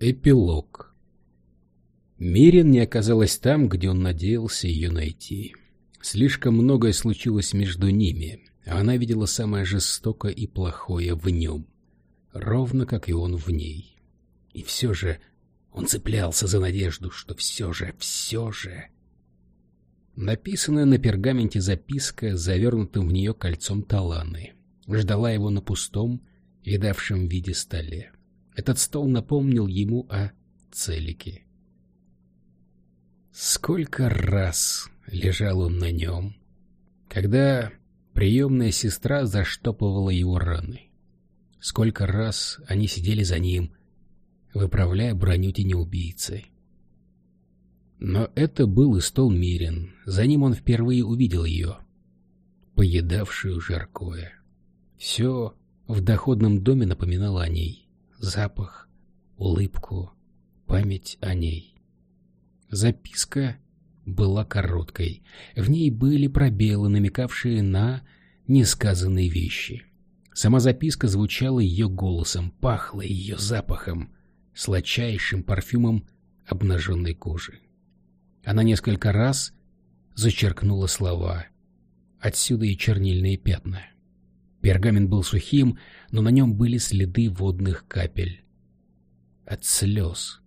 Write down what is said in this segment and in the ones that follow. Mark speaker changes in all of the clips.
Speaker 1: Эпилог Мирин не оказалась там, где он надеялся ее найти. Слишком многое случилось между ними, а она видела самое жестокое и плохое в нем, ровно как и он в ней. И все же он цеплялся за надежду, что все же, все же... Написанная на пергаменте записка, завернутым в нее кольцом таланы, ждала его на пустом, видавшем виде столе. Этот стол напомнил ему о целике. Сколько раз лежал он на нем, когда приемная сестра заштопывала его раны. Сколько раз они сидели за ним, выправляя броню тенеубийцы. Но это был и стол Мирин. За ним он впервые увидел ее, поедавшую жаркое. Все в доходном доме напоминало о ней. Запах, улыбку, память о ней. Записка была короткой. В ней были пробелы, намекавшие на несказанные вещи. Сама записка звучала ее голосом, пахла ее запахом, сладчайшим парфюмом обнаженной кожи. Она несколько раз зачеркнула слова. Отсюда и чернильные пятна. Пергамент был сухим, но на нем были следы водных капель. От слез,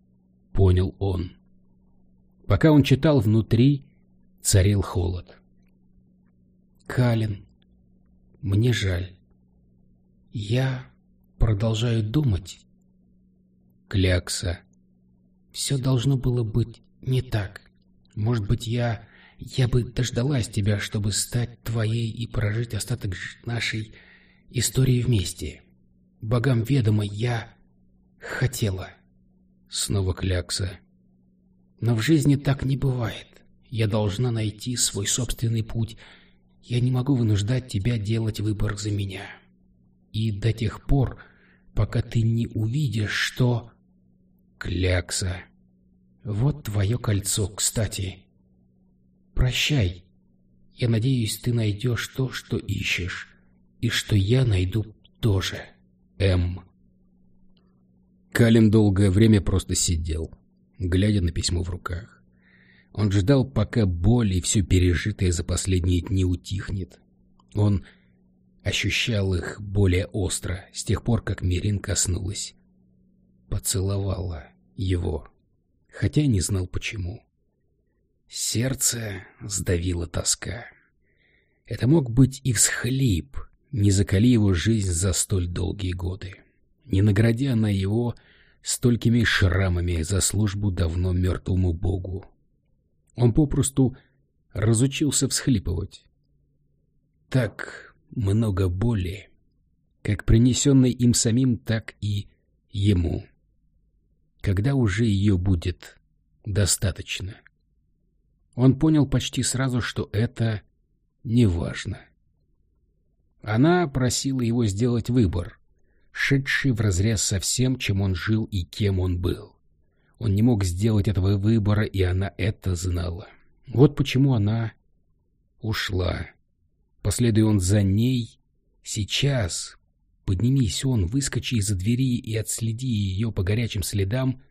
Speaker 1: понял он. Пока он читал, внутри царил холод. Калин, мне жаль. Я продолжаю думать. Клякса. Все должно было быть не так. Может быть, я... Я бы дождалась тебя, чтобы стать твоей и прожить остаток нашей истории вместе. Богам ведомо, я хотела. Снова клякса. Но в жизни так не бывает. Я должна найти свой собственный путь. Я не могу вынуждать тебя делать выбор за меня. И до тех пор, пока ты не увидишь, что... Клякса. Вот твое кольцо, кстати. Прощай. Я надеюсь, ты найдешь то, что ищешь. И что я найду тоже. М. Калин долгое время просто сидел, глядя на письмо в руках. Он ждал, пока боль и все пережитое за последние дни утихнет. Он ощущал их более остро с тех пор, как Мирин коснулась. Поцеловала его, хотя не знал почему. Сердце сдавило тоска. Это мог быть и всхлип, не закали его жизнь за столь долгие годы, не наградя она его столькими шрамами за службу давно мертвому богу. Он попросту разучился всхлипывать. Так много боли, как принесенной им самим, так и ему. Когда уже ее будет достаточно? Он понял почти сразу, что это неважно. Она просила его сделать выбор, шедший вразрез со всем, чем он жил и кем он был. Он не мог сделать этого выбора, и она это знала. Вот почему она ушла. Последуя он за ней, сейчас, поднимись он, выскочи из-за двери и отследи ее по горячим следам,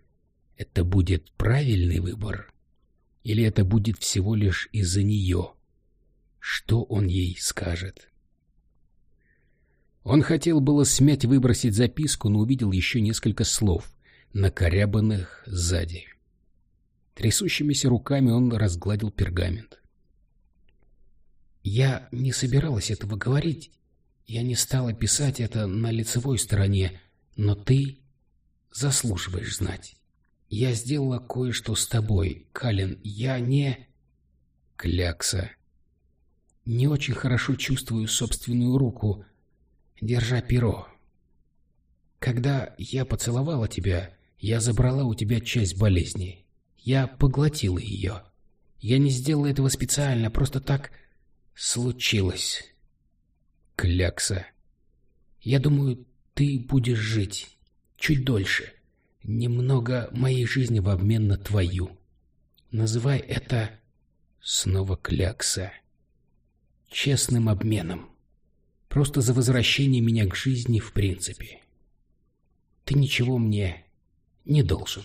Speaker 1: это будет правильный выбор? Или это будет всего лишь из-за нее? Что он ей скажет? Он хотел было смять выбросить записку, но увидел еще несколько слов, накорябанных сзади. Трясущимися руками он разгладил пергамент. «Я не собиралась этого говорить. Я не стала писать это на лицевой стороне, но ты заслуживаешь знать. Я сделала кое-что с тобой, Калин. Я не...» Клякса. «Не очень хорошо чувствую собственную руку, держа перо. Когда я поцеловала тебя, я забрала у тебя часть болезни. Я поглотила ее. Я не сделала этого специально, просто так случилось. Клякса. Я думаю, ты будешь жить чуть дольше. Немного моей жизни в обмен на твою. Называй это снова клякса. Честным обменом. Просто за возвращение меня к жизни в принципе. Ты ничего мне не должен.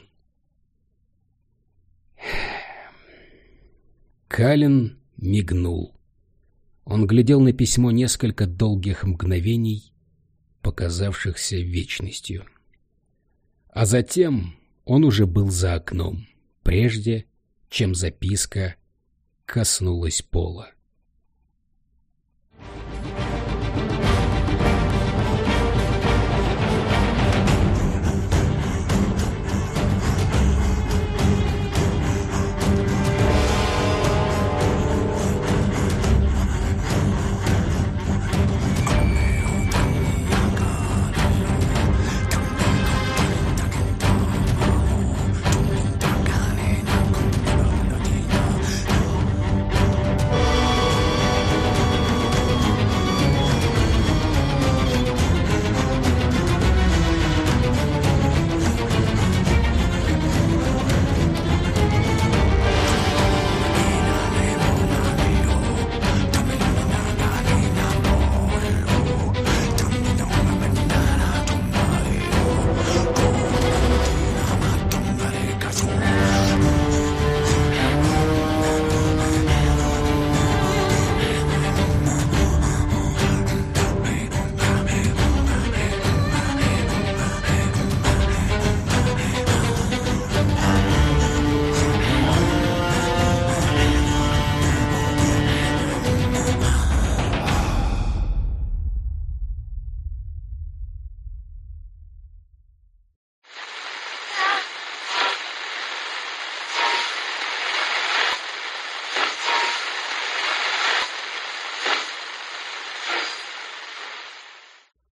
Speaker 1: Калин мигнул. Он глядел на письмо несколько долгих мгновений, показавшихся вечностью. А затем он уже был за окном, прежде чем записка коснулась пола.